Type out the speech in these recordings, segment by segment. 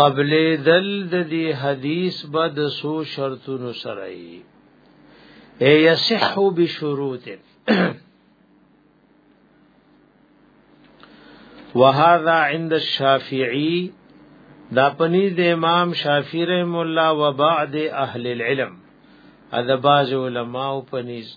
قبل دل د دې حدیث بد سو شرطونو سره ای یصح بشروط وهذا عند الشافعي دا پنیز د امام شافعی رحم الله و بعد اهل العلم اذ باز علماء پنیز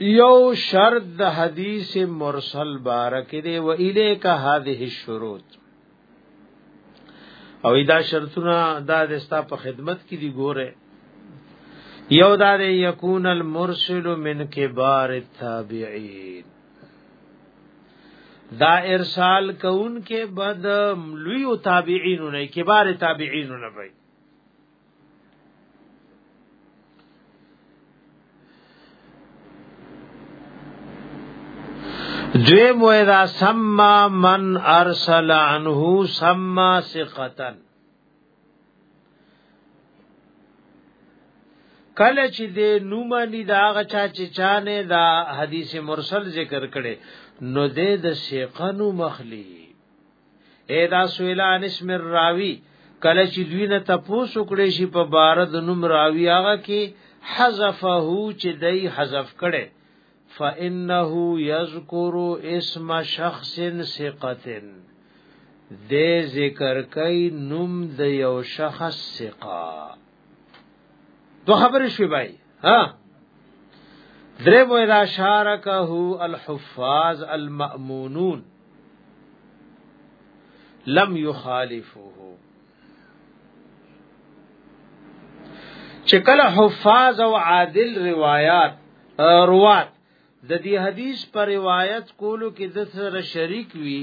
یو شرط د حدیث مرسل بارک دی و الیک هذه الشروط او دا شرطونه دا د ستا په خدمت کې دی ګوره یو دا د یکون المرسل من کبار التابعین دا ارسال کون کې بد لوی تابعین نه کبار تابعین نه وي دویم وې دا سما من ارسل عنه سما ثقتن کله چې د نومانی دا غچا چې چانه دا حدیث مرسل ذکر کړي نو د د شیخانو مخلی ادا سویلا نسم الراوی کله چې دوی نه تاسو کړی شي په بار د نوم راوی هغه کې حذفه چې دای حذف کړي فانه یذکر اسم شخص ثقه د ذکر کوي نوم د یو شخص ثقه دو خبرې شوې بای ها درې مو اذا شارکه الحفاظ المأمونون لم يخالفوه چې کله حفاظ او عادل روایت روات د دې حدیث پر روایت کولو کې د سره شریک وي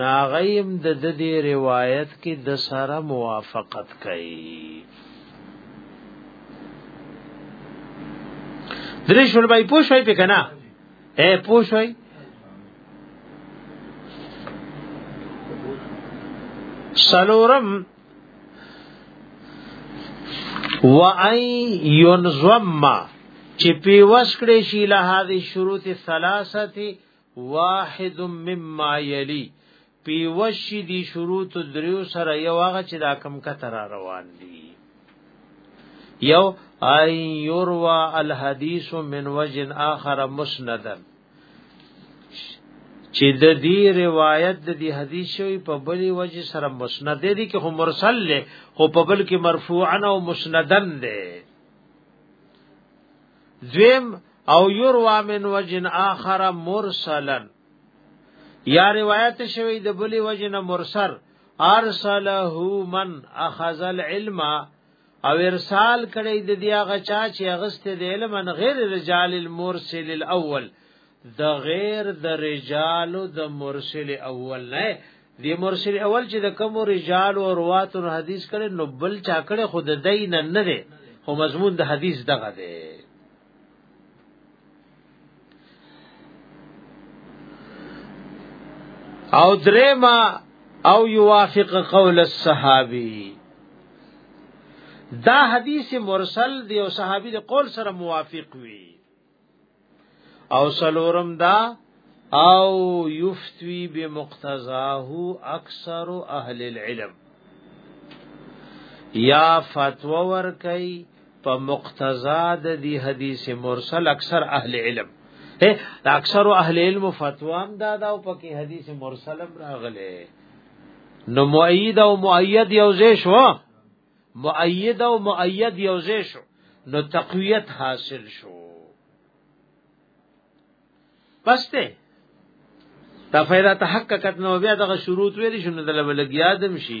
ناغیم د د دې روایت کې د سره موافقت کوي درې شول بای پوښوي په کنه اے پوښوي سلورم و ان ينظم چې پیوس کړي شي له هذه شروط ثلاثه واحد مما یلی پیوشی دی شروط دریو سره یو هغه چې دا کم کتر روان دي یو ای یوروا الحدیث من وجه اخر مسندن چې د دې روایت د دې حدیث شوی په بلی وجه سره مسند دی کې هم مرسل له خو په بل کې مرفوعا او مسندن دی دویم او یروا من وجن آخر مرسلا یا روایت شوی د بلی وجن مرسل ارسله من اخذ العلم او ارسال کړي د دی هغه چا چې اغست د علم غیر رجال المرسل الاول د غیر د رجال د مرسل اول نه دی مرسل اول چې د کوم رجال او روات او حدیث کړي نو بل چا کړي خود دای نه نه دی خو مضمون د حدیث دغه دی او درما او یوافق قول الصحابي دا حدیث مرسل دی او صحابي د قول سره موافق وي او سلورم دا او یفتوی بمقتضاه اکثر اهل العلم یا فتوا ور کوي په مقتضا د دې حدیث مرسل اکثر اهل علم دا اکثر اهل علم فتوا هم دا دا او پکې حدیث مرسل راغله نو مؤید او مؤید یو ځای شو مؤید او مؤید یو ځای شو نو تقویت حاصل شو پس ته دا فائدہ تحققت نو بیا دغه شروط ویل شنو دلته لګیا دم شي